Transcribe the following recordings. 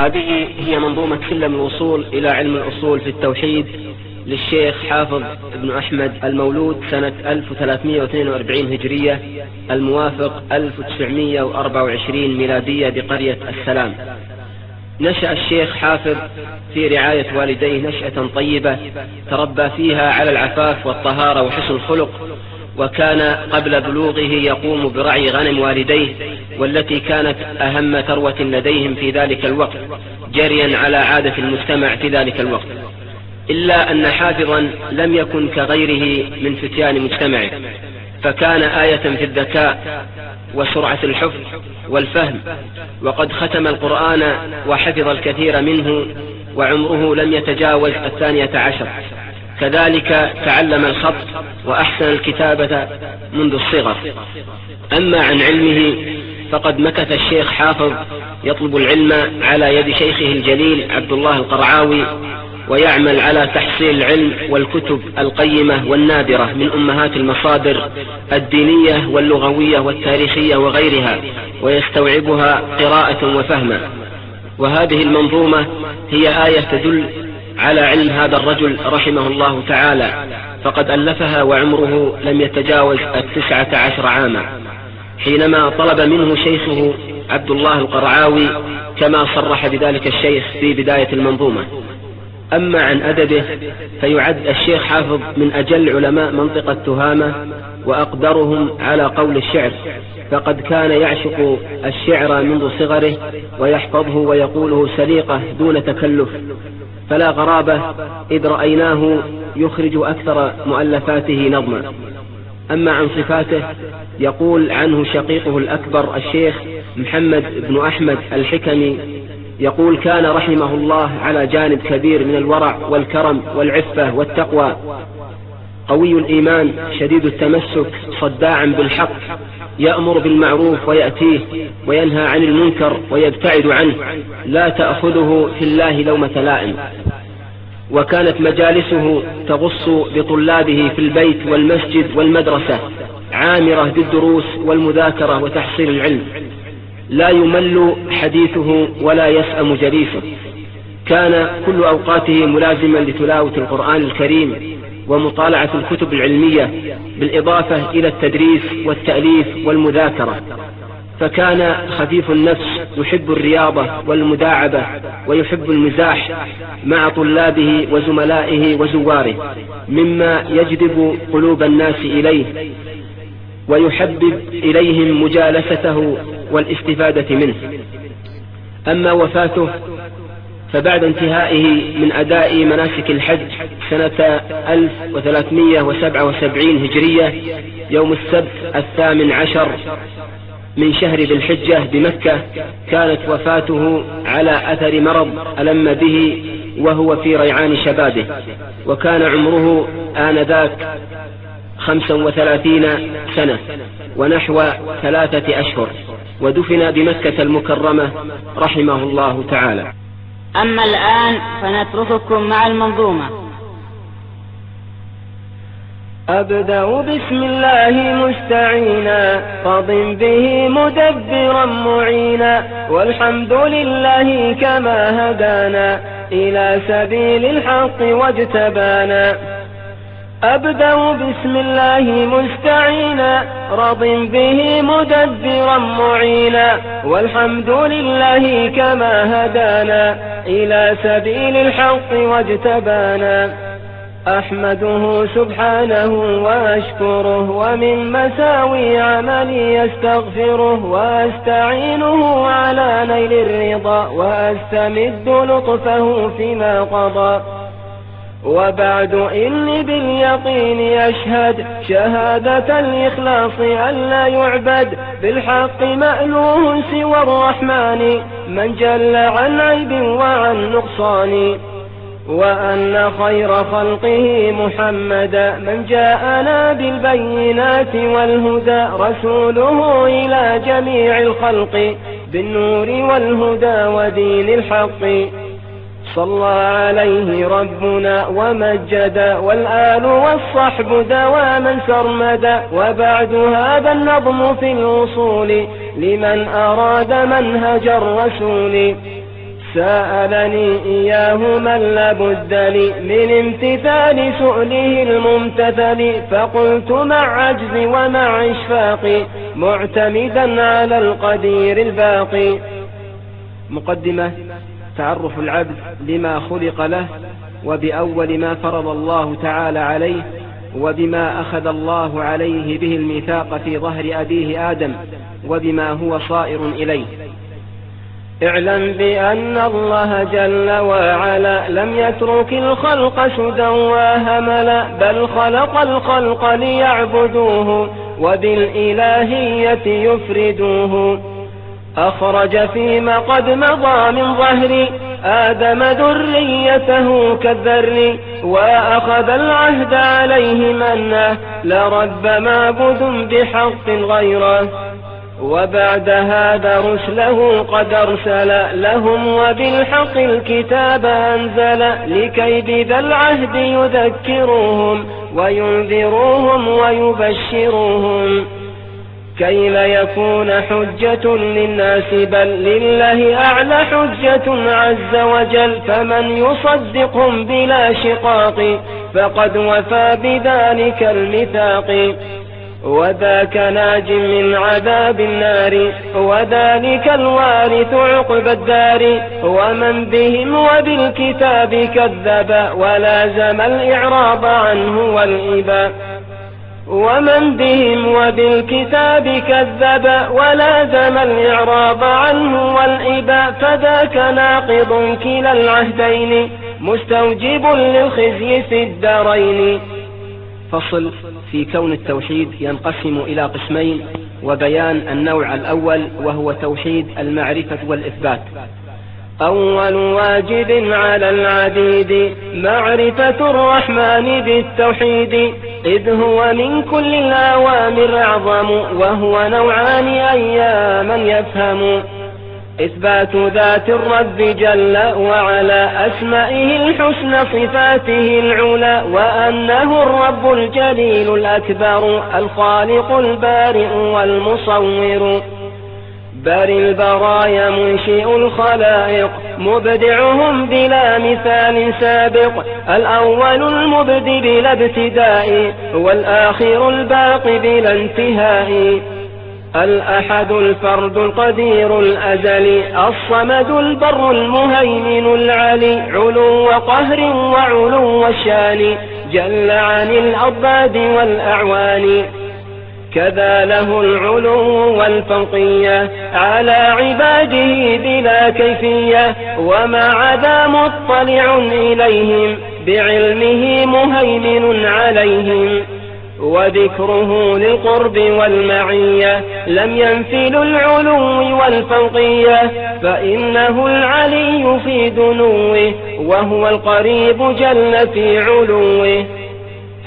هذه هي منظومة سلم الوصول إلى علم الأصول في التوحيد للشيخ حافظ بن أحمد المولود سنة 1342 هجرية الموافق 1924 ميلادية بقرية السلام. نشأ الشيخ حافظ في رعاية والديه نشأة طيبة تربى فيها على العفاف والطهارة وحسن الخلق وكان قبل بلوغه يقوم برعي غنم والديه والتي كانت أهم ثروة لديهم في ذلك الوقت جريا على عادة المجتمع في ذلك الوقت. إلا أن حافظا لم يكن كغيره من فتيان مجتمعه. فكان آية في الذكاء وسرعة الحفظ والفهم. وقد ختم القرآن وحفظ الكثير منه وعمره لم يتجاوز الثانية عشر. كذلك تعلم الخط وأحسن الكتابة منذ الصغر. أما عن علمه فقد مكث الشيخ حافظ يطلب العلم على يد شيخه الجليل عبد الله القرعاوي ويعمل على تحصيل العلم والكتب القيمة والنادرة من أمهات المصادر الدينية واللغوية والتاريخية وغيرها ويستوعبها قراءة وفهما. وهذه المنظومة هي آية تدل على علم هذا الرجل رحمه الله تعالى فقد ألفها وعمره لم يتجاوز التسعة عشر عاما. حينما طلب منه شيخه عبد الله القرعاوي كما صرح بذلك الشيخ في بداية المنظومة. أما عن أدبه فيعد الشيخ حافظ من أجل علماء منطقة تهامة وأقدرهم على قول الشعر فقد كان يعشق الشعر منذ صغره ويحفظه ويقوله سليقة دون تكلف فلا غرابة إذ رأيناه يخرج أكثر مؤلفاته نظما. أما عن صفاته يقول عنه شقيقه الأكبر الشيخ محمد بن أحمد الحكمي يقول كان رحمه الله على جانب كبير من الورع والكرم والعفة والتقوى قوي الإيمان شديد التمسك صداعا بالحق يأمر بالمعروف ويأتيه وينهى عن المنكر ويبتعد عنه لا تأخذه في الله لومة لائم. وكانت مجالسه تغص بطلابه في البيت والمسجد والمدرسة عامرة بالدروس والمذاكرة وتحصيل العلم. لا يمل حديثه ولا يسأم جليسه كان كل أوقاته ملازما لتلاوة القرآن الكريم ومطالعة الكتب العلمية بالإضافة إلى التدريس والتأليف والمذاكرة. فكان خفيف النفس يحب الرياضة والمداعبة ويحب المزاح مع طلابه وزملائه وزواره مما يجذب قلوب الناس إليه ويحبب إليهم مجالسته والاستفادة منه. أما وفاته فبعد انتهائه من أداء مناسك الحج سنة 1377 هجرية يوم السبت الثامن عشر من شهر ذي الحجة بمكة كانت وفاته على أثر مرض ألم به وهو في ريعان شبابه وكان عمره آنذاك خمسا وثلاثين سنة ونحو ثلاثة أشهر ودفن بمكة المكرمة رحمه الله تعالى. أما الآن فنترككم مع المنظومة. أبدأ بسم الله مستعينا قض به مدبرا معينا والحمد لله كما هدانا إلى سبيل الحق واجتبانا. أبدأ بسم الله مستعينا رض به مدبرا معينا والحمد لله كما هدانا إلى سبيل الحق واجتبانا. أحمده سبحانه وأشكره ومن مساوي عملي يستغفره وأستعينه على نيل الرضا وأستمد لطفه فيما قضى. وبعد إني باليقين أشهد شهادة الإخلاص أن لا يعبد بالحق مألوه سوى الرحمن من جل عن عيب وعن نقصان. وأن خير خلقه محمدا من جاءنا بالبينات والهدى رسوله إلى جميع الخلق بالنور والهدى ودين الحق. صلى عليه ربنا ومجدا والآل والصحب دواما سرمدا وبعد هذا النظم في الوصول لمن أراد منهج الرسول. سألني إياه من لابد لي من امتثال سؤله الممتثل فقلت مع عجزي ومع إشفاقي معتمدا على القدير الباقي. مقدمة تعرف العبد لما خلق له وبأول ما فرض الله تعالى عليه وبما أخذ الله عليه به الميثاق في ظهر أبيه آدم وبما هو صائر إليه. اعلم بأن الله جل وعلا لم يترك الخلق سدى وهملا بل خلق الخلق ليعبدوه وبالإلهية يفردوه. أخرج فيما قد مضى من ظهر آدم ذريته كالذر وأخذ العهد عليه منا لرب معبد بحق غيره. وبعد هذا رسله قد أرسل لهم وبالحق الكتاب أنزل لكي بذا العهد يذكروهم وينذروهم ويبشروهم كي لا يكون حجة للناس بل لله أعلى حجة عز وجل. فمن يصدقهم بلا شقاق فقد وفى بذلك الميثاق. وذاك ناج من عذاب النار وذلك الوارث عقب الدار. ومن بهم وبالكتاب كذب ولازم الإعراض عنه والإباء ومن بهم وبالكتاب كذب ولازم الإعراض عنه والإباء فذاك ناقض كلا العهدين مستوجب للخزي في الدارين. فصل. في كون التوحيد ينقسم إلى قسمين وبيان النوع الأول وهو توحيد المعرفة والإثبات. أول واجب على العديد معرفة الرحمن بالتوحيد إذ هو من كل الأوامر أعظم وهو نوعان أياما يفهم. إثبات ذات الرب جل وعلا أسمائه الحسن صفاته العلا وأنه الرب الجليل الأكبر الخالق البارئ والمصور. بر البرايا منشئ الخلائق مبدعهم بلا مثال سابق. الأول المبدي بلا ابتداء والآخر الباقي بلا انتهاء. الأحد الفرد القدير الأزلي الصمد البر المهيمن العلي علو قهر وعلو الشان جل عن الأضداد والأعوان. كذا له العلو والفوقية على عباده بلا كيفية وما عدا مطلع إليهم بعلمه مهيمن عليهم. وذكره للقرب والمعية لم ينفل العلو والفوقية فإنه العلي في دنوه وهو القريب جل في علوه.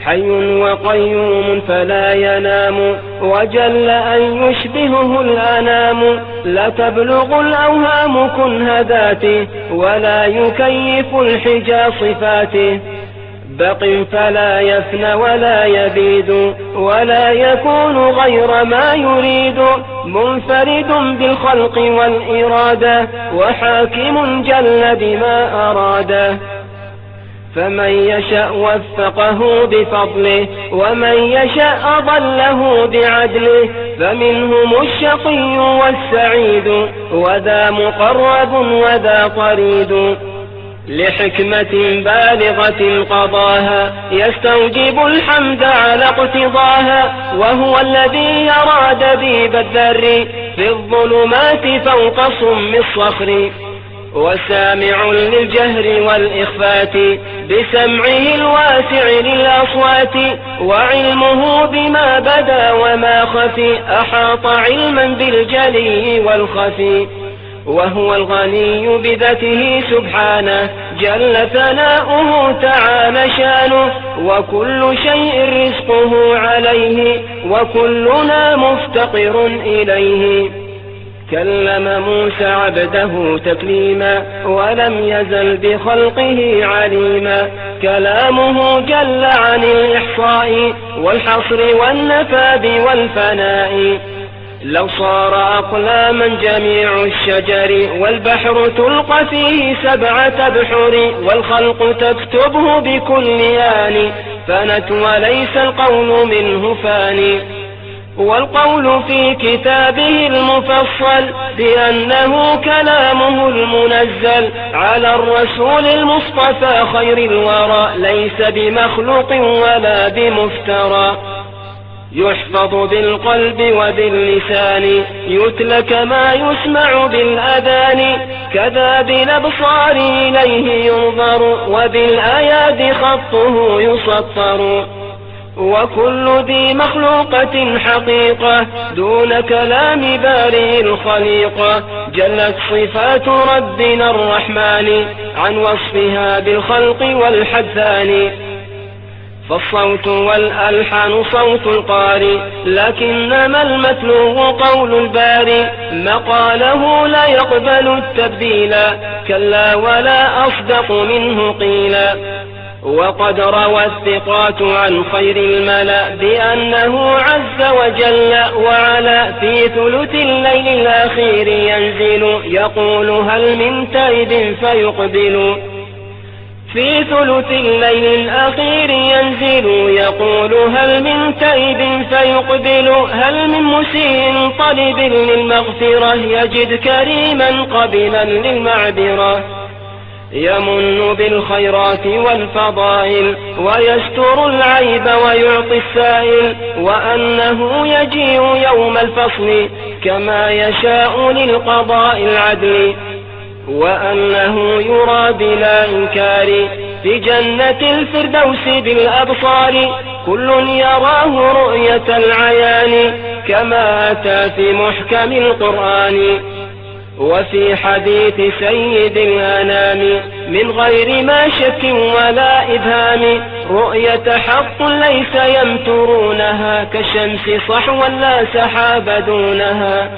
حي وقيوم فلا ينام وجل أن يشبهه الأنام. لا تبلغ الأوهام كنهداته ولا يكيف الحجى صفاته بق فلا يفنى ولا يبيد ولا يكون غير ما يريد منفرد بالخلق والإرادة وحاكم جل بما أراده فمن يشأ وفقه بفضله ومن يشأ أضله بعدله فمنهم الشقي والسعيد وذا مقرب وذا طريد لحكمة بالغة قضاها يستوجب الحمد على اقتضاها وهو الذي يرى دبيب الذر في الظلمات فوق صم الصخر. وسامع للجهر والإخفات بسمعه الواسع للأصوات وعلمه بما بدا وما خفي أحاط علما بالجلي والخفي. وهو الغني بذاته سبحانه جل ثناؤه تعالى شأنه وكل شيء رزقه عليه وكلنا مفتقر إليه. كلم موسى عبده تكليما ولم يزل بخلقه عليما. كلامه جل عن الإحصاء والحصر والنفاد والفناء. لو صار أقلاما جميع الشجر والبحر تلقى فيه سبعة بحر والخلق تكتبه بكل آن فنت وليس القول منه فاني والقول في كتابه المفصل بأنه كلامه المنزل على الرسول المصطفى خير الورى ليس بمخلوق ولا بمفترى. يحفظ بالقلب وباللسان يتلى كما يسمع بالأذان. كذا بالأبصار إليه ينظر وبالآيات خطه يسطر. وكل ذي مخلوقة حقيقة دون كلام بارئ الخليقة جلت صفات ربنا الرحمن عن وصفها بالخلق والحدثان. فالصوت والألحان صوت القاري لكنما المتلو قول الباري مقاله لا يقبل التبديل كلا ولا أصدق منه قيلا وقد روى الثقات عن خير الملا بأنه عز وجل وعلا في ثلث الليل الأخير ينزل يقول هل من تائب فيقبل. في ثلث الليل الأخير ينزل يقول هل من تائب فيقبل هل من مسيء طلب للمغفرة يجد كريما قبلا للمعبرة. يمن بالخيرات والفضائل ويستر العيب ويعطي السائل وأنه يجيء يوم الفصل كما يشاء للقضاء العدل. وأنه يرى بلا إنكار في جنة الفردوس بالأبصار. كل يراه رؤية العيان كما أتى في محكم القرآن. وفي حديث سيد الأنام من غير ما شك ولا إبهام رؤية حق ليس يمترونها كالشمس صحوا لا سحاب دونها.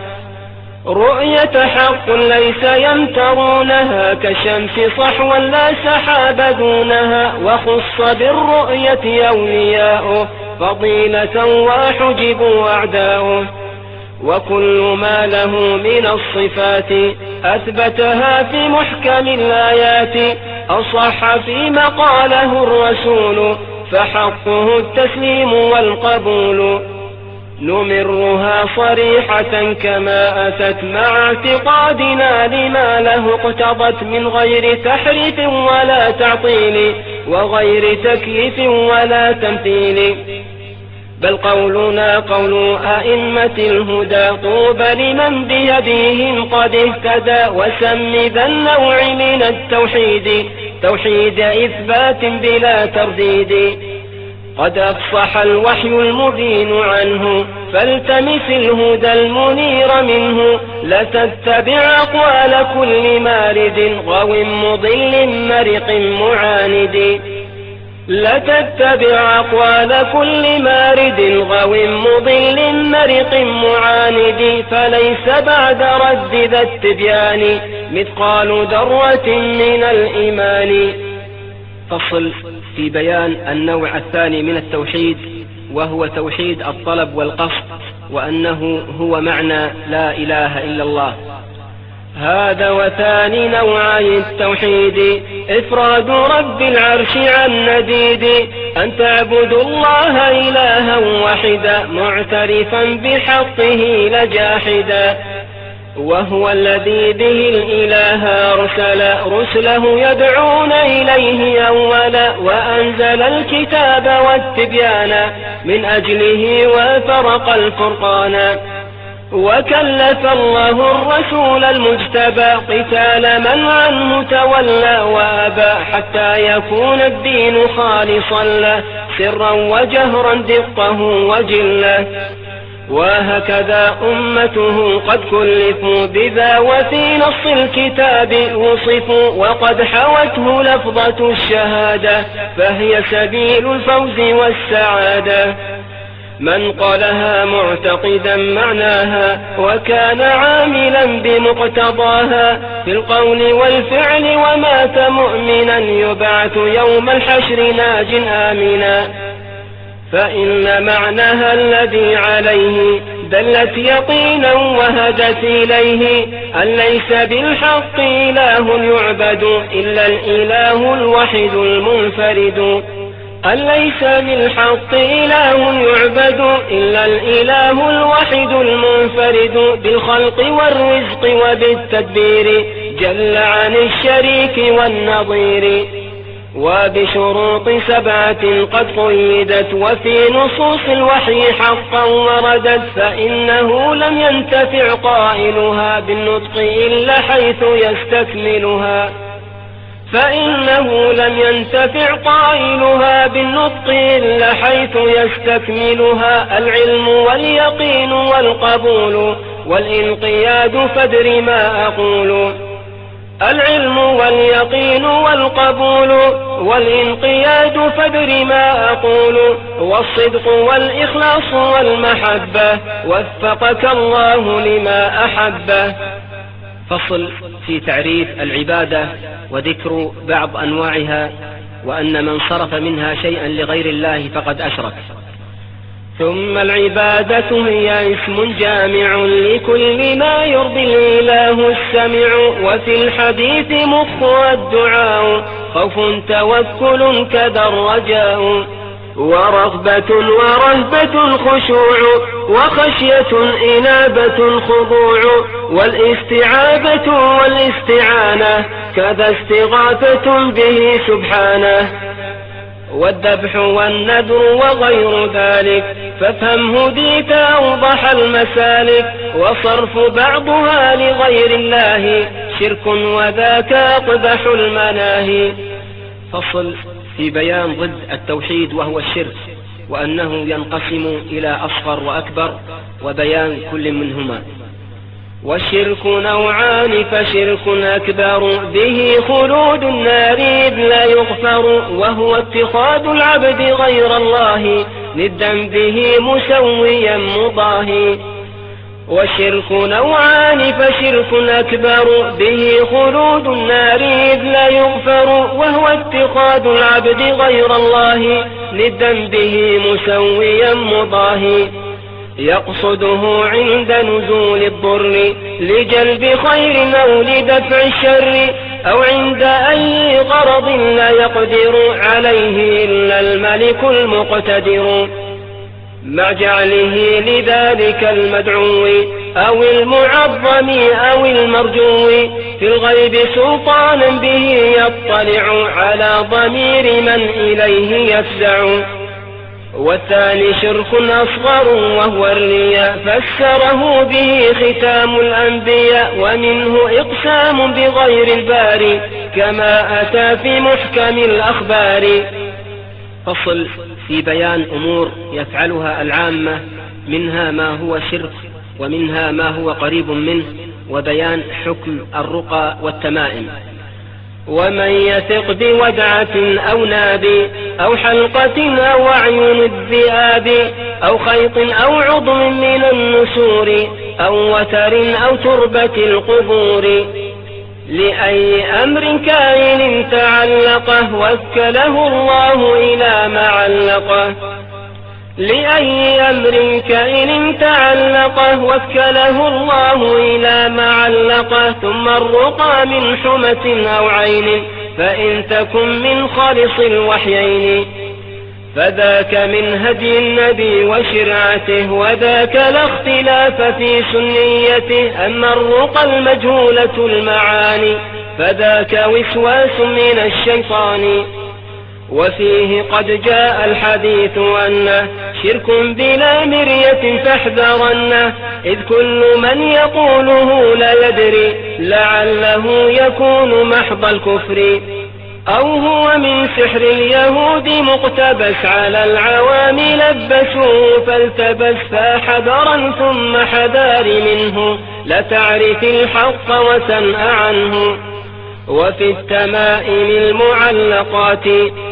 رؤية حق ليس يمترونها كشمس صحوا لا سحاب دونها وخص بالرؤية أولياؤه فضيلة وحجبوا أعداؤه وكل ما له من الصفات أثبتها في محكم الآيات أصح فيما قاله الرسول فحقه التسليم والقبول نمرها صريحة كما أتت مع اعتقادنا لما له اقتضت من غير تحريف ولا تعطيل وغير تكييف ولا تمثيل. بل قولنا قول أئمة الهدى طوبى لمن بيديهم قد اهتدى وسم ذا النوع من التوحيد توحيد إثبات بلا ترديد. قد أفصح الوحي المبين عنه فالتمس الهدى المنير منه. لتتبع أقوال كل مارد غو مضل مرق معاند. لتتبع أقوال كل مارد غو مضل مرق معاند. فليس بعد رد ذا التبيان مثقال ذرة من الإيمان. فصل في بيان النوع الثاني من التوحيد وهو توحيد الطلب والقصد وأنه هو معنى لا إله إلا الله. هذا وثاني نوعي التوحيد إفراد رب العرش عن نديد أن تعبد الله إلها واحدا معترفا بحقه لجاحدا. وهو الذي به الإله أرسل رسله يدعون إليه أولا وأنزل الكتاب والتبيان من أجله وفرق الفرقان. وكلف الله الرسول المجتبى قتال من عنه تولى وأبى حتى يكون الدين خالصا له سرا وجهرا دقه وجله وهكذا أمته قد كلفوا بذا وفي نص الكتاب وصفوا وقد حوته لفظة الشهادة فهي سبيل الفوز والسعادة. من قالها معتقدا معناها وكان عاملا بمقتضاها. في القول والفعل ومات مؤمنا يبعث يوم الحشر ناج آمنا. فإن معناها الذي عليه دلت يقينا وهدت إليه أن ليس بالحق إله يعبد إلا الإله الوحيد المنفرد. أن ليس بالحق إله يعبد إلا الإله الوحيد المنفرد بالخلق والرزق وبالتدبير جل عن الشريك والنظير. وبشروط سبعة قد قيدت وفي نصوص الوحي حقا وردت فإنه لم ينتفع قائلها بالنطق إلا حيث يستكملها. فإنه لم ينتفع قائلها بالنطق إلا حيث يستكملها العلم واليقين والقبول والانقياد فدر ما أقول. العلم واليقين والقبول والانقياد فدر ما أقول والصدق والإخلاص والمحبة وفقك الله لما أحبه فصل في تعريف العبادة وذكر بعض أنواعها وأن من صرف منها شيئا لغير الله فقد أشرك. ثم العبادة هي اسم جامع لكل ما يرضي الإله السمع وفي الحديث مخ الدعاء خوف توكل كذا الرجاء ورغبة ورهبة خشوع وخشية إنابة خضوع والاستعابة والاستعانة كذا استغاثة به سبحانه. والذبح والنذر وغير ذلك فافهم هديت أوضح المسالك وصرف بعضها لغير الله شرك وذاك أقبح المناهي. فصل في بيان ضد التوحيد وهو الشرك وأنه ينقسم إلى أصغر وأكبر وبيان كل منهما. والشرك نوعان فشرك أكبر. به خلود النار إذ لا يغفر وهو اتخاذ العبد غير الله. ندا به مسويا مضاهي والشرك نوعان فشرك أكبر. به خلود النار إذ لا يغفر وهو اتخاذ العبد غير الله. ندا به مسويا مضاهي يقصده عند نزول الضر لجلب خير أو لدفع الشر أو عند أي غرض لا يقدر عليه إلا الملك المقتدر. مع جعله لذلك المدعو أو المعظم أو المرجو. في الغيب سلطانا به يطلع على ضمير من إليه يفزع والثاني شرك أصغر وهو الرياء. فسره به ختام الأنبياء ومنه إقسام بغير الباري كما أتى في محكم الأخبار. فصل في بيان أمور يفعلها العامة منها ما هو شرك ومنها ما هو قريب منه وبيان حكم الرقى والتمائم. ومن يثق بودعة أو ناب أو حلقة أو أعين الذئاب أو خيط أو عضو من النسور أو وتر أو تربة القبور لأي أمر كائن تعلقه وكله الله إلى ما علقه لأي أمر كائن تعلقه وكله الله إلى ما علقه ثم الرقى من حمة أو عين فإن تكن من خالص الوحيين فذاك من هدي النبي وشرعته وذاك لا اختلاف في سنيته أما الرقى المجهولة المعاني فذاك وسواس من الشيطان. وفيه قد جاء الحديث أنه شرك بلا مرية فاحذرنه إذ كل من يقوله لا يدري لعله يكون محض الكفر. أو هو من سحر اليهود مقتبس على العوام لبسوه فالتبس فحذرا ثم حذار منه. لتعرف الحق وسنأ عنه. وفي التمائم المعلقات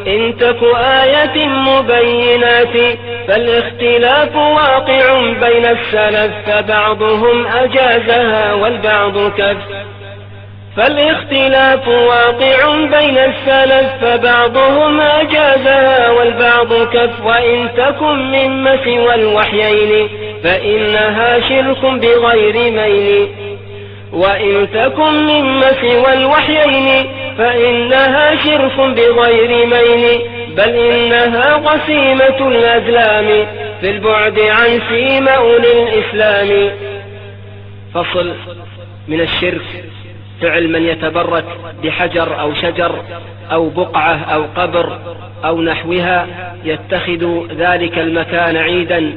إن تك آية مبينات فالاختلاف واقع بين السلف فبعضهم أجازها والبعض كف فالاختلاف واقع بين السلف فبعضهم أجازها والبعض كف وإن تكن مما سوى الوحيين فإنها شرك بغير ميل. وإن تكن مما سوى الوحيين فإنها شرك بغير ميل بل إنها قسيمة الأزلام في البعد عن سيم أولي الإسلام. فصل من الشرك. فعل من يتبرك بحجر أو شجر أو بقعة أو قبر أو نحوها يتخذ ذلك المكان عيدا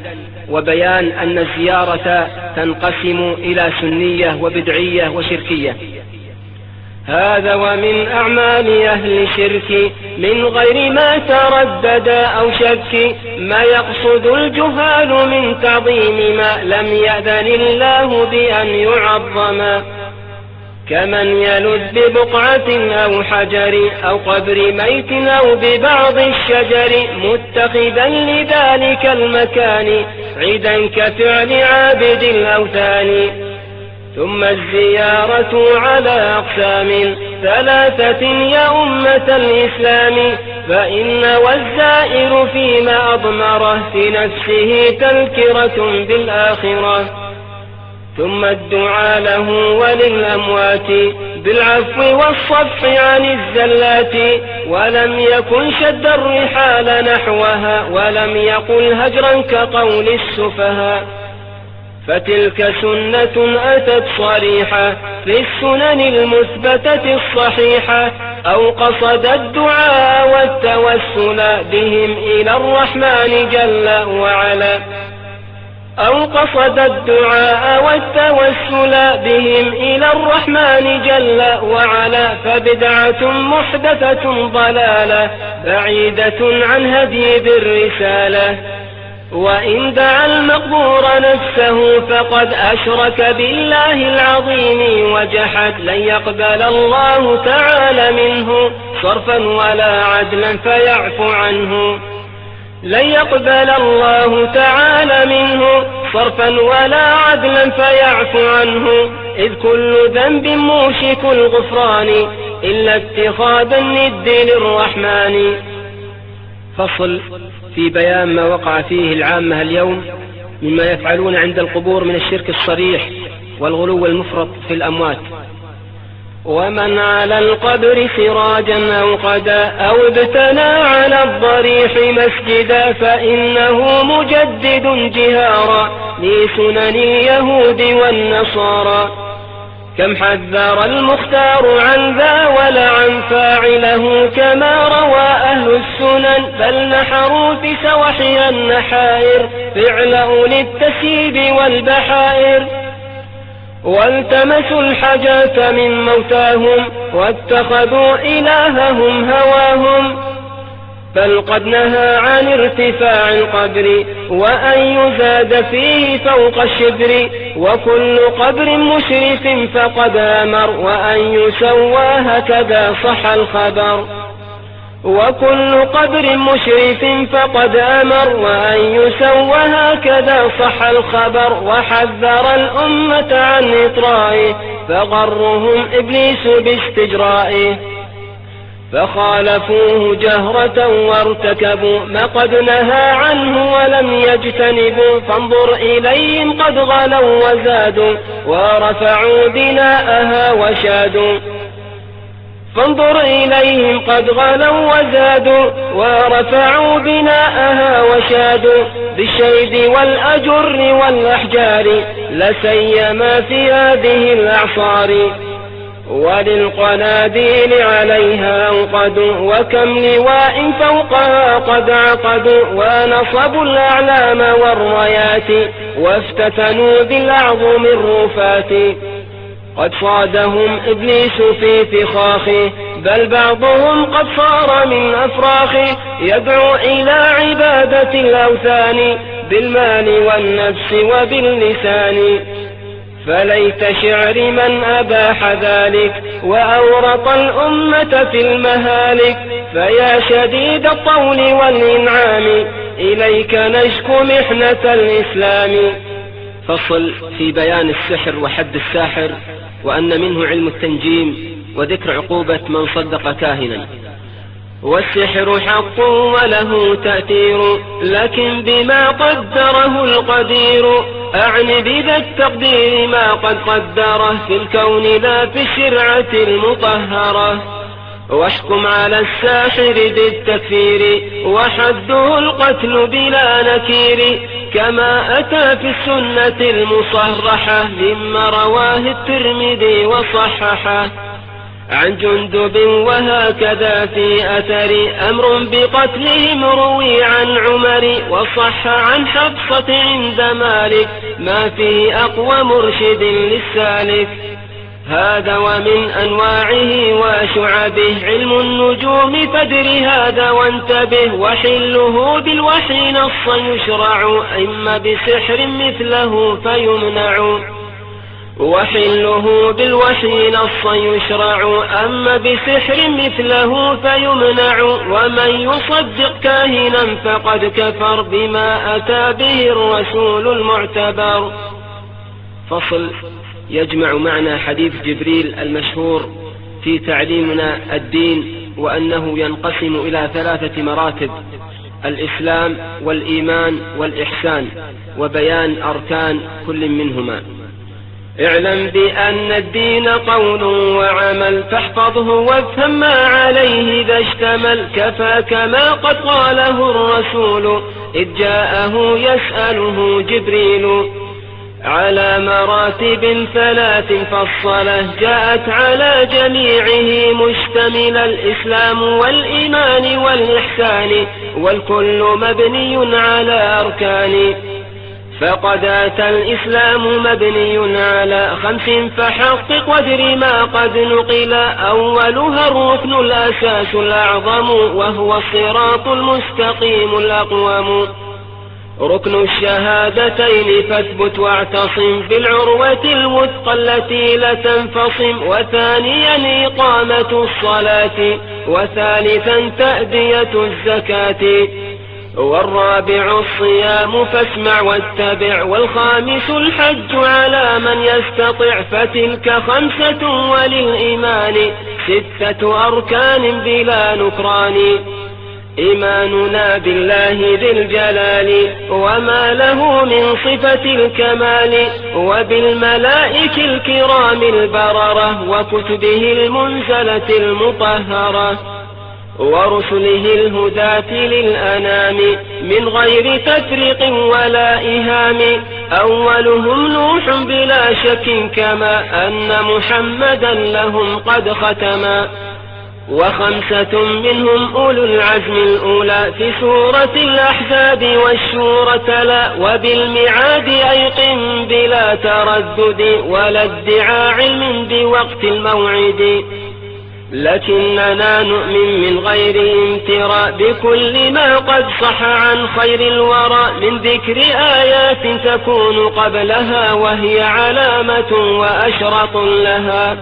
وبيان أن الزيارة تنقسم إلى سنية وبدعية وشركية. هذا ومن أعمال أهل الشرك من غير ما تردد أو شك ما يقصد الجهال من تعظيم ما لم يأذن الله بأن يعظما كمن يلذ ببقعة أو حجر أو قبر ميت أو ببعض الشجر متخذا لذلك المكان عيدا كفعل عابد الأوثان. ثم الزيارة على أقسام ثلاثة يا أمة الإسلام فإن والزائر فيما أضمره في نفسه تذكرة بالآخرة. ثم الدعاء له وللأموات بالعفو والصفح عن الزلات ولم يكن شد الرحال نحوها ولم يقل هجرا كقول السفهاء فتلك سنة أتت صريحة في السنن المثبتة الصحيحة أو قصد الدعاء والتوسل بهم إلى الرحمن جل وعلا أو قصد الدعاء والتوسل بهم إلى الرحمن جل وعلا فبدعة محدثة ضلالة بعيدة عن هدي بالرسالة وإن دعا المقبور نفسه فقد أشرك بالله العظيم وجحد. لن يقبل الله تعالى منه صرفا ولا عدلا فيعفو عنه. لن يقبل الله تعالى منه صرفا ولا عدلا فيعفو عنه. إذ كل ذنب موشك الغفران إلا اتخاذ الند للرحمن. فصل في بيان ما وقع فيه العامة اليوم مما يفعلون عند القبور من الشرك الصريح والغلو المفرط في الأموات. ومن على القبر سراجا أو قدا أو ابتنى على الضريح مسجدا فإنه مجدد جهارا لسنن اليهود والنصارى. كم حذر المختار عن ذا ولعن فاعله كما روى أهل السنن. بل نحروا في سوحي النحائر فعل أولي التسيب والبحائر. والتمسوا الحاجات من موتاهم واتخذوا إلههم هواهم. بل قد نهى عن ارتفاع القبر وأن يزاد فيه فوق الشبر وكل قبر مشرف فقد أمر وأن يسوى هكذا صح الخبر. وكل قبر مشرف فقد أمر وأن يسوى هكذا صح الخبر وحذر الأمة عن إطرائه فغرهم إبليس باستجرائه فخالفوه جهرة وارتكبوا ما قد نهى عنه ولم يجتنبوا. فانظر إليهم قد غلوا وزادوا ورفعوا بناءها وشادوا. فانظر إليهم قد غلوا وزادوا ورفعوا بناءها وشادوا بالشيد والأجر والأحجار لسيما في هذه الأعصار وللقناديل عليها أوقدوا وكم لواء فوقها قد عقدوا ونصبوا الأعلام والرايات وافتتنوا بالأعظم الرفات قد صادهم إبليس في فخاخه بل بعضهم قد صار من أفراخه. يدعو إلى عبادة الأوثان بالمال والنفس وباللسان. فليت شعر من أباح ذلك وأورط الأمة في المهالك. فيا شديد الطول والإنعام إليك نشكو محنة الإسلام. فصل في بيان السحر وحد الساحر. وأن منه علم التنجيم وذكر عقوبة من صدق كاهنا. والسحر حق وله تأثير لكن بما قدره القدير أعني بذا التقدير ما قد قدره في الكون لا في الشرعة المطهرة. واحكم على الساحر بالتكفير وحده القتل بلا نكير. كما أتى في السنة المصرحة مما رواه الترمذي وصححه. عن جندب وهكذا في أثر أمر بقتلهم روي عن عمر وصح عن حفصة عند مالك ما فيه أقوى مرشد للسالك. هذا ومن أنواعه وشعبه علم النجوم فدر هذا وانتبه وحله بالوحي نص يشرع إما بسحر مثله فيمنع. وحله بالوحي نص يشرع أما بسحر مثله فيمنع. ومن يصدق كاهنا فقد كفر بما أتى به الرسول المعتبر. فصل. يجمع معنى حديث جبريل المشهور في تعليمنا الدين وأنه ينقسم إلى ثلاثة مراتب الإسلام والإيمان والإحسان وبيان أركان كل منهما. اعلم بأن الدين قول وعمل فاحفظه وافهم ما عليه إذا اشتمل. كفاك ما قد قاله الرسول إذ جاءه يسأله جبريل على مراتب ثلاث فالصلاة جاءت على جميعه مشتمل الإسلام والإيمان والإحسان والكل مبني على أركان. فقد أتى الإسلام مبني على خمس فحقق وادر ما قد نقل. أولها الركن الأساس الأعظم وهو الصراط المستقيم الأقوم. ركن الشهادتين فاثبت واعتصم بالعروة الوثقى التي لا تنفصم وثانيا إقامة الصلاة وثالثا تأدية الزكاة. والرابع الصيام فاسمع واتبع والخامس الحج على من يستطع فتلك خمسة وللإيمان ستة أركان بلا نكران. إيماننا بالله ذي الجلال وما له من صفة الكمال وبالملائك الكرام البررة وكتبه المنزلة المطهرة ورسله الهداة للأنام من غير تفريق ولا إهام أولهم نوح بلا شك كما أن محمدا لهم قد ختما وخمسة منهم أولو العزم الأولى في سورة الأحزاب والشورى تلا وبالمعاد أيقن بلا تردد ولا ادعاء علم بوقت الموعد. لكننا نؤمن من غير امتراء بكل ما قد صح عن خير الورى. من ذكر آيات تكون قبلها وهي علامة وأشرط لها.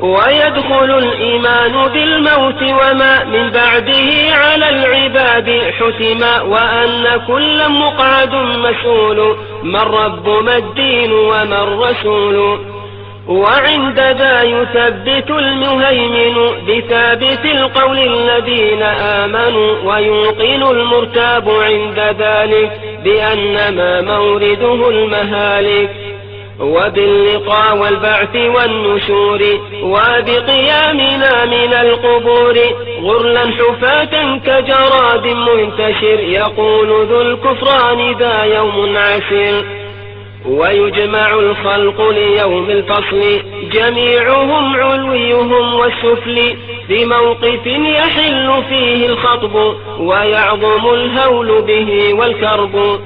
ويدخل الإيمان بالموت وما من بعده على العباد حتما وأن كل مقعد مسؤول من رب ما الدين وما الرسول. وعند ذا يثبت المهيمن بثابت القول الذين آمنوا ويوقن المرتاب عند ذلك بأن ما مورده المهالك. وباللقاء والبعث والنشور وبقيامنا من القبور غرلا حفاة كجراد منتشر يقول ذو الكفران ذا يوم عسير. ويجمع الخلق ليوم الفصل جميعهم علويهم والسفل في موقف يحل فيه الخطب ويعظم الهول به والكرب.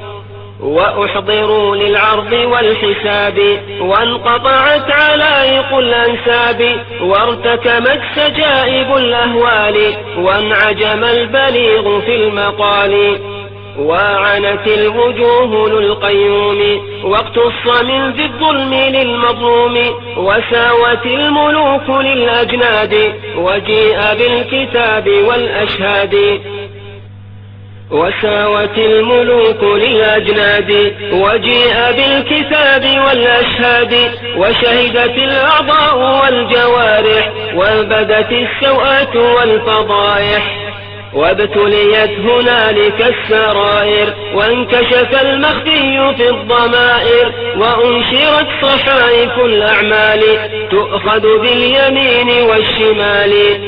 وأحضروا للعرض والحساب وانقطعت علائق الأنساب وارتكمت سجائب الأهوال وانعجم البليغ في المقال. وعنت الوجوه للقيوم واقتص من ذي الظلم للمظلوم وساوت الملوك للأجناد وجيء بالكتاب والأشهاد. وساوت الملوك للأجناد وجيء بالكتاب والأشهاد وشهدت الأعضاء والجوارح وبدت السوءات والفضائح. وابتليت هنالك السرائر وانكشف المخفي في الضمائر وأنشرت صحائف الأعمال تؤخذ باليمين والشمال.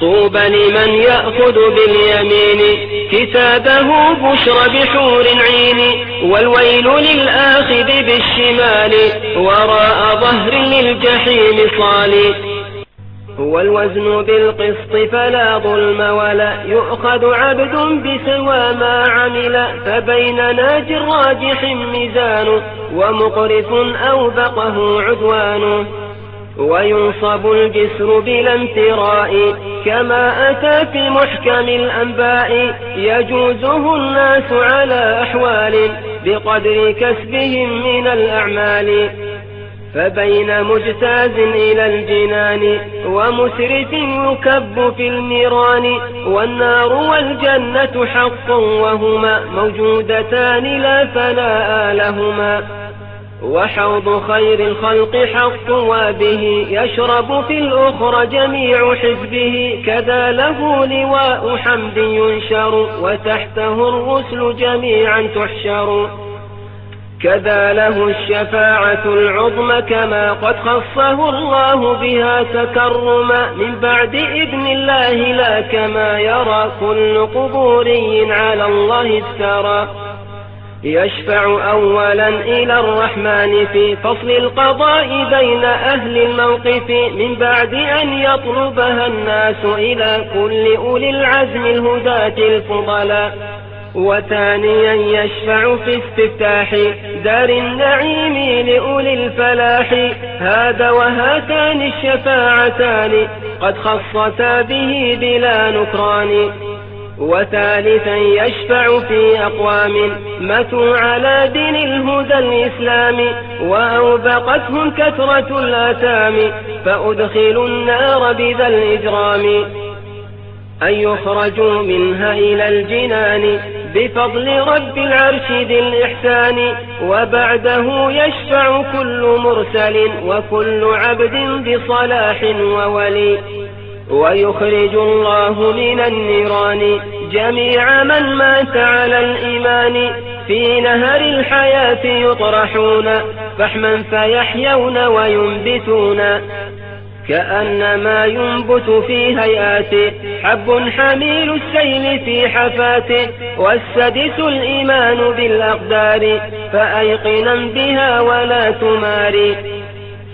طوبى لمن يأخذ باليمين. كتابه بشر بحور عين والويل للآخذ بالشمال. وراء ظهر للجحيم صالي هو الوزن بالقسط فلا ظلم ولا يؤخذ عبد بسوى ما عمل. فبين ناج راجح ميزان ومقرف أوبقه عدوان. وينصب الجسر بلا امتراء كما أتى في محكم الأنباء. يجوزه الناس على أحوال بقدر كسبهم من الأعمال. فبين مجتاز إلى الجنان ومسرف يكب في النيران والنار والجنة حق وهما موجودتان لا فناء لهما. وحوض خير الخلق حق وبه يشرب في الأخرى جميع حزبه كذا له لواء حمد ينشر وتحته الرسل جميعا تحشر كذا له الشفاعة العظمى كما قد خصه الله بها تكرما من بعد إذن الله لا كما يرى كل قبوري على الله افترى يشفع أولا إلى الرحمن في فصل القضاء بين أهل الموقف من بعد أن يطلبها الناس إلى كل أولي العزم الهداة الفضلاء وثانيا يشفع في استفتاح دار النعيم لأولي الفلاح. هذا وهاتان الشفاعتان قد خصتا به بلا نكران. وثالثا يشفع في أقوام متوا على دين الهدى الإسلام وأوبقتهم كثرة الآثام فأدخلوا النار بذا الإجرام. أن يخرجوا منها إلى الجنان بفضل رب العرش ذي الإحسان وبعده يشفع كل مرسل وكل عبد بصلاح وولي. ويخرج الله من النيران جميع من مات على الإيمان. في نهر الحياة يطرحون فحما فيحيون وينبتون. كأنما ينبت في هيئاته حب حميل السيل في حفاته والسدس الإيمان بالأقدار فأيقنا بها ولا تماري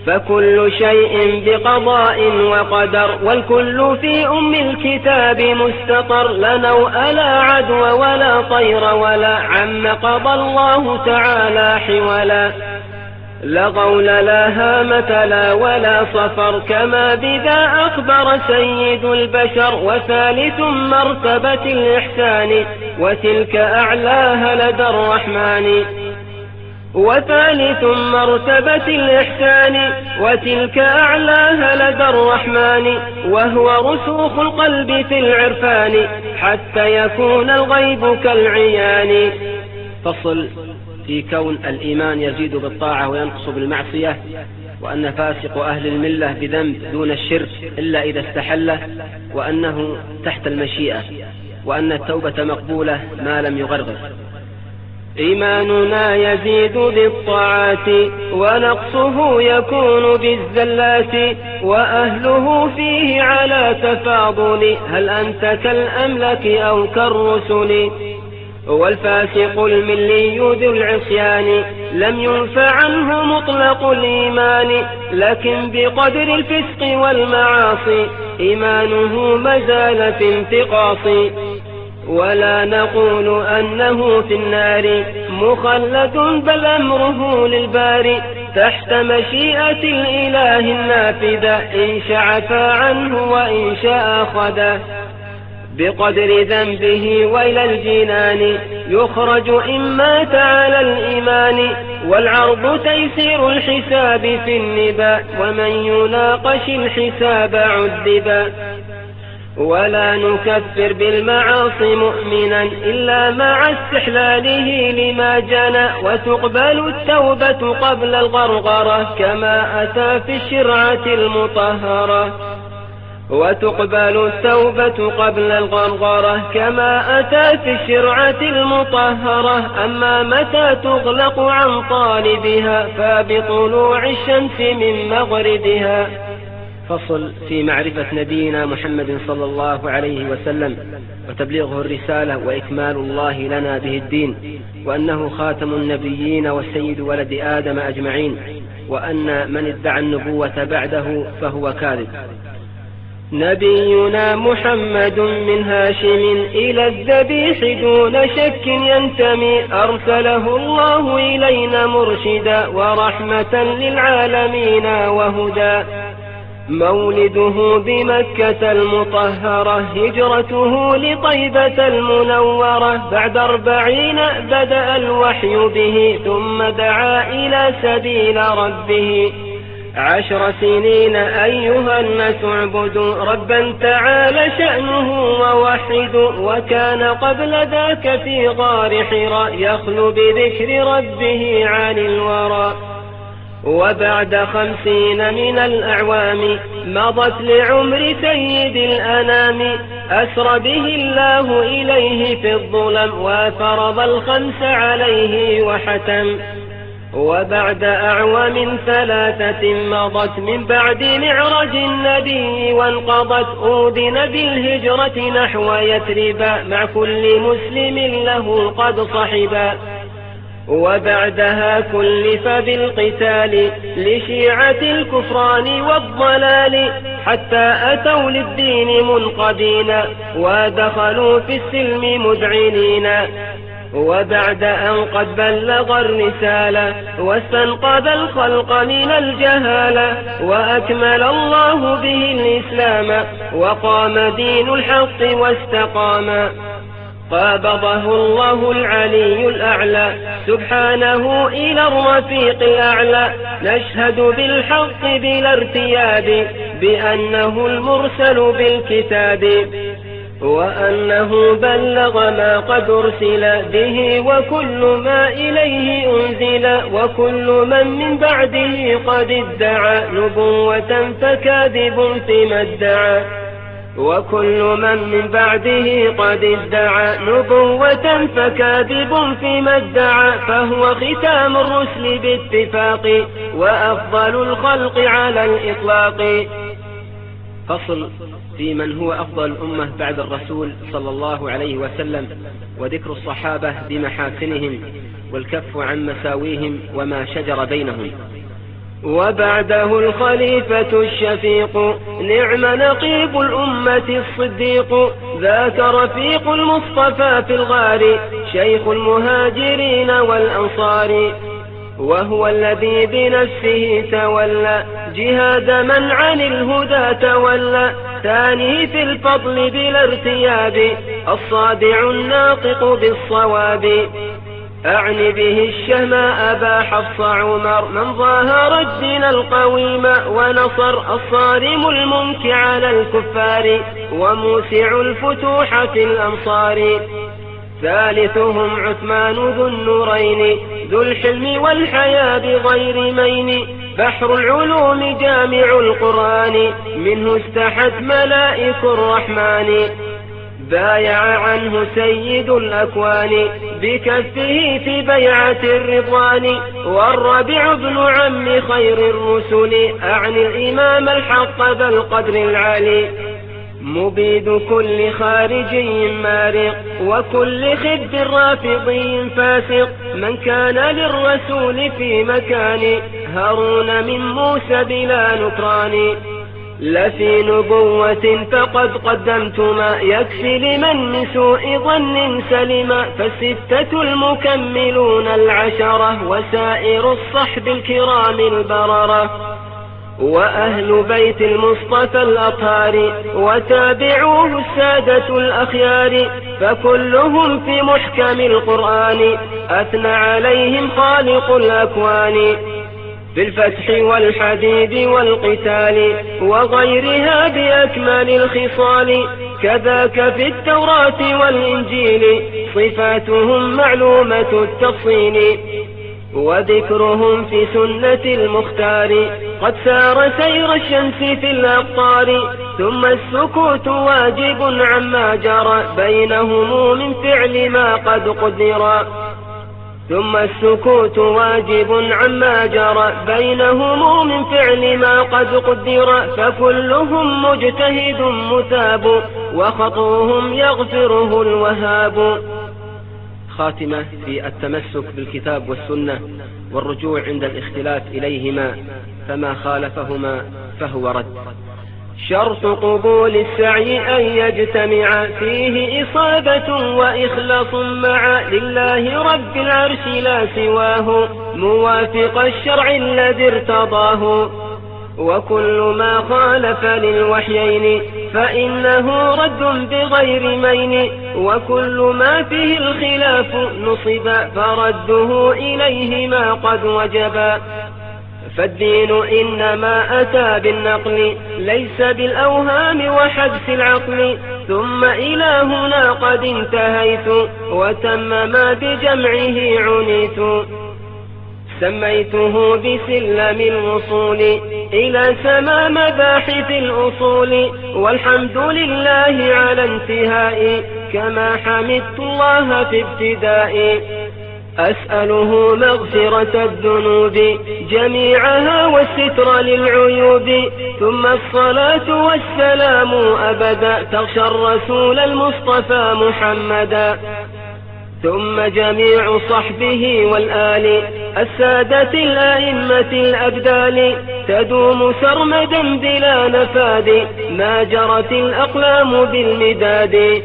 فكل شيء بقضاء وقدر والكل في أم الكتاب مستقر لا نوء لا عدو ولا طير ولا عم قضى الله تعالى حولا. لا غول لا هامة لا ولا صفر كما بذا أخبر سيد البشر وثالث مرتبة الإحسان وتلك أعلاها لدى الرحمن. وثالث مرتبة الإحسان وتلك أعلاها لدى الرحمن وهو رسوخ القلب في العرفان حتى يكون الغيب كالعيان. فصل. في كون الإيمان يزيد بالطاعة وينقص بالمعصية وأن فاسق أهل الملة بذنب دون الشرك إلا إذا استحله وأنه تحت المشيئة وأن التوبة مقبولة ما لم يغرغر. إيماننا يزيد بالطاعات ونقصه يكون بالزلات وأهله فيه على تفاضل هل أنت كالأملك أو كالرسل؟ والفاسق الملي ذو العصيان لم ينف عنه مطلق الإيمان لكن بقدر الفسق والمعاصي إيمانه مزال في انتقاص. ولا نقول أنه في النار مخلد بل أمره للباري تحت مشيئة الإله النافذة إن شاء عفى عنه وإن شاء خذا بقدر ذنبه وإلى الجنان يخرج إن مات على الإيمان. والعرض تيسير الحساب في النبا ومن يناقش الحساب عذبا. ولا نكفر بالمعاصي مؤمنا إلا مع استحلاله لما جنى وتقبل التوبة قبل الغرغرة كما أتى في الشرعة المطهرة. وتقبل التوبة قبل الغرغرة كما أتى في الشرعة المطهرة. أما متى تغلق عن طالبها فبطلوع الشمس من مغربها. فصل في معرفة نبينا محمد صلى الله عليه وسلم وتبليغه الرسالة وإكمال الله لنا به الدين وأنه خاتم النبيين والسيد ولد آدم أجمعين وأن من ادعى النبوة بعده فهو كاذب. نبينا محمد من هاشم إلى الذبيح دون شك ينتمي أرسله الله إلينا مرشدا ورحمة للعالمين وهدى. مولده بمكة المطهرة هجرته لطيبة المنورة. بعد أربعين بدأ الوحي به ثم دعا إلى سبيل ربه. عشر سنين أيها الناس اعبدوا. ربا تعالى شأنه ووحدوا وكان قبل ذاك في غار حراء يخلو بذكر ربه عن الورى. وبعد خمسين من الأعوام مضت لعمر سيد الأنام. أسر به الله إليه في الظلم وفرض الخمس عليه وحتم. وبعد أعوام ثلاثة مضت من بعد معرج النبي وانقضت أودن بالهجرة نحو يثربا مع كل مسلم له قد صحبا وبعدها كلف بالقتال لشيعة الكفران والضلال حتى أتوا للدين منقدين ودخلوا في السلم مذعنين. وبعد أن قد بلغ الرسالة واستنقذ الخلق من الجهالة وأكمل الله به الإسلام وقام دين الحق واستقام. قابضه الله العلي الأعلى سبحانه إلى الرفيق الأعلى. نشهد بالحق بلا ارتياب بأنه المرسل بالكتاب. وأنه بلغ ما قد أرسل به وكل ما إليه أنزل وكل من من بعده قد ادعى. نبوة فكاذب فيما ادعى. وكل من من بعده قد ادعى نبوة فكاذب فيما ادعى فهو ختام الرسل باتفاق وأفضل الخلق على الإطلاق. فصل في من هو أفضل الأمة بعد الرسول صلى الله عليه وسلم وذكر الصحابة بمحاسنهم والكف عن مساويهم وما شجر بينهم. وبعده الخليفة الشفيق. نعم نقيب الأمة الصديق. ذاك رفيق المصطفى في الغار. شيخ المهاجرين والأنصار. وهو الذي بنفسه تولى. جهاد من عن الهدى تولى. ثاني في الفضل بلا ارتياب. الصادع الناطق بالصواب. أعني به الشهم أبا حفص عمر من ظاهر الدين القويم ونصر الصارم المنك على الكفار وموسع الفتوح في الأمصار ثالثهم عثمان ذو النورين ذو الحلم والحياة بغير مين. بحر العلوم جامع القرآن منه استحت ملائك الرحمن. بايع عنه سيد الأكوان بكفه في بيعة الرضوان والربع ابن عم خير الرسل أعني الإمام الحق ذا القدر العالي. مبيد كل خارجي مارق وكل خب رافضي فاسق. من كان للرسول في مكان هارون من موسى بلا نكران. لفي نبوة فقد قدمت ما يكفي لمن من سوء ظن سلما فالستة المكملون العشرة وسائر الصحب الكرام البررة وأهل بيت المصطفى الأطهار وتابعوه السادة الأخيار فكلهم في محكم القرآن أثنى عليهم خالق الأكوان. بالفتح والحديد والقتال وغيرها بأكمل الخصال. كذاك في التوراة والإنجيل صفاتهم معلومة التفصيل. وذكرهم في سنة المختار. قد سار سير الشمس في الأقطار. ثم السكوت واجب عما جرى بينهم من فعل ما قد قدر. ثم السكوت واجب عما جرى بينهم من فعل ما قد قدر فكلهم مجتهد مثاب وخطوهم يغفره الوهاب. خاتمة في التمسك بالكتاب والسنة والرجوع عند الاختلاف إليهما فما خالفهما فهو رد. شرط قبول السعي أن يجتمع فيه إصابة وإخلاص مع لله رب العرش لا سواه موافق الشرع الذي ارتضاه. وكل ما خالف للوحيين فإنه رد بغير مين. وكل ما فيه الخلاف نصب فرده إليه ما قد وجبا فالدين إنما أتى بالنقل ليس بالأوهام وحدث العقل. ثم إلى هنا قد انتهيت وتم ما بجمعه عنيت. سميته بسلم الوصول إلى سما مباحث الأصول. والحمد لله على انتهائي كما حمدت الله في ابتدائي. أسأله مغفرة الذنوب جميعها والستر للعيوب ثم الصلاة والسلام أبدا تغشى الرسول المصطفى محمدا ثم جميع صحبه والآل السادة الأئمة الأبدال تدوم سرمدا بلا نفاد ما جرت الأقلام بالمداد.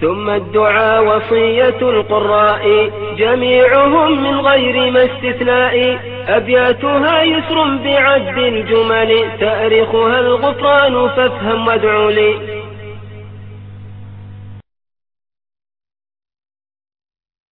ثم الدعاء وصية القراء. جميعهم من غير ما استثناء. أبياتها يسر بعد الجمل. تأرخها الغفران فافهم وادعوا لي.